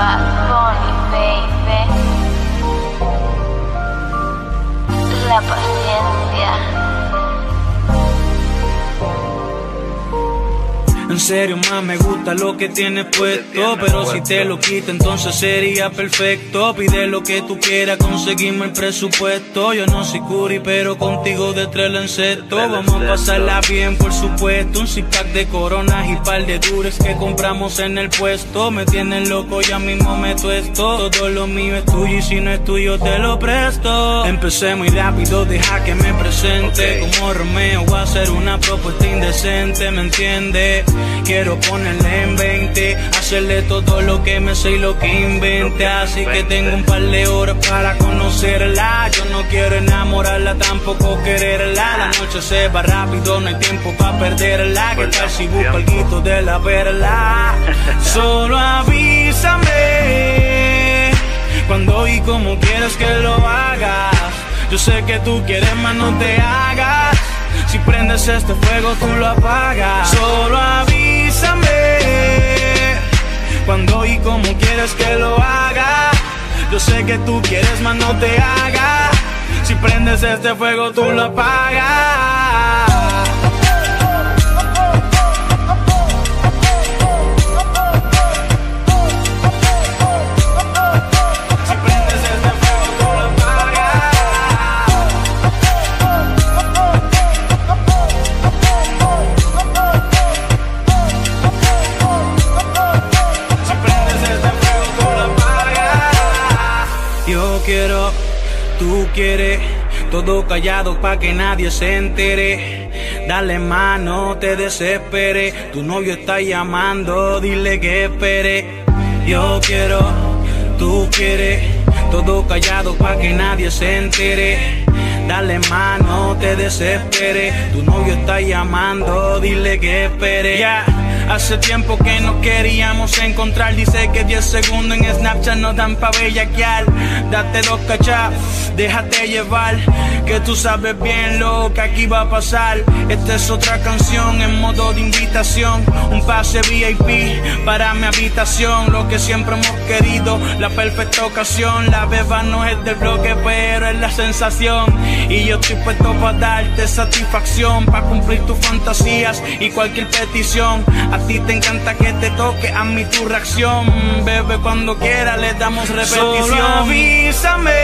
Baby. La paciencia. En serio, más me gusta lo que tienes puesto. Pero si te lo quito, entonces sería perfecto. Pide lo que tú quieras, conseguimos el presupuesto. Yo no soy curi, pero contigo de tres lanceto. Vamos a pasarla bien, por supuesto. Un six pack de coronas y par de dures que compramos en el puesto. Me tienen loco, ya mismo me tuesto. Todo lo mío es tuyo y si no es tuyo, te lo presto. Empecé muy rápido, deja que me presente. Como Romeo, hacer una propuesta indecente, ¿me entiendes? Quiero ponerle en 20, hacerle todo lo que me sé y lo que invente. Así que tengo un par de horas para conocerla. Yo no quiero enamorarla, tampoco quererla. La noche se va rápido, no hay tiempo para perderla. ¿Qué tal si busco algo de la verla? Solo avísame cuando y como quieras que lo hagas. Yo sé que tú quieres, más no te hagas. Si prendes este fuego, tú lo apagas. Solo avísame cuando y como quieres que lo haga. Yo sé que tú quieres, más no te hagas. Si prendes este fuego, tú lo apagas. Tú quieres, todo callado pa' que nadie se entere. Dale mano, te desespere. Tu novio está llamando, dile que espere. Yo quiero, tú quieres, todo callado pa' que nadie se entere. Dale mano, te desespere. Tu novio está llamando, dile que espere. Hace tiempo que no queríamos encontrar. Dice que 10 segundos en Snapchat no dan pa' bellaquear. Date dos cachas, déjate llevar. Que tú sabes bien lo que aquí va a pasar. Esta es otra canción en modo de invitación. Un pase VIP para mi habitación. Lo que siempre hemos querido, la perfecta ocasión. La beba no es del bloque, pero es la sensación. Y yo estoy puesto para darte satisfacción, para cumplir tus fantasías y cualquier petición. Ti te encanta que te toque, a mí tu reacción. Bebe, cuando quiera le damos repetición. Solo avísame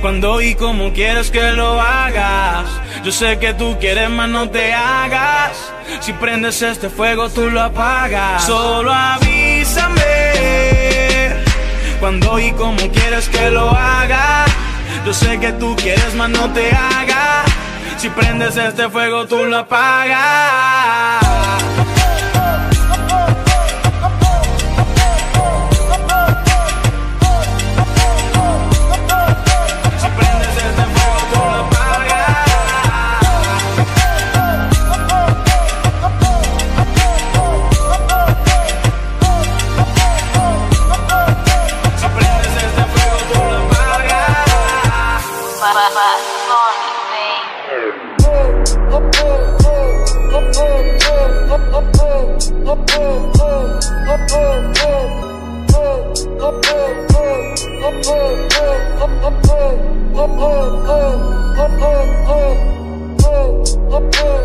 cuando y como quieres que lo hagas. Yo sé que tú quieres, más no te hagas. Si prendes este fuego, tú lo apagas. Solo avísame cuando y como quieres que lo haga. Yo sé que tú quieres, más no te hagas. Si prendes este fuego, tú lo apagas. Oh, oh, oh,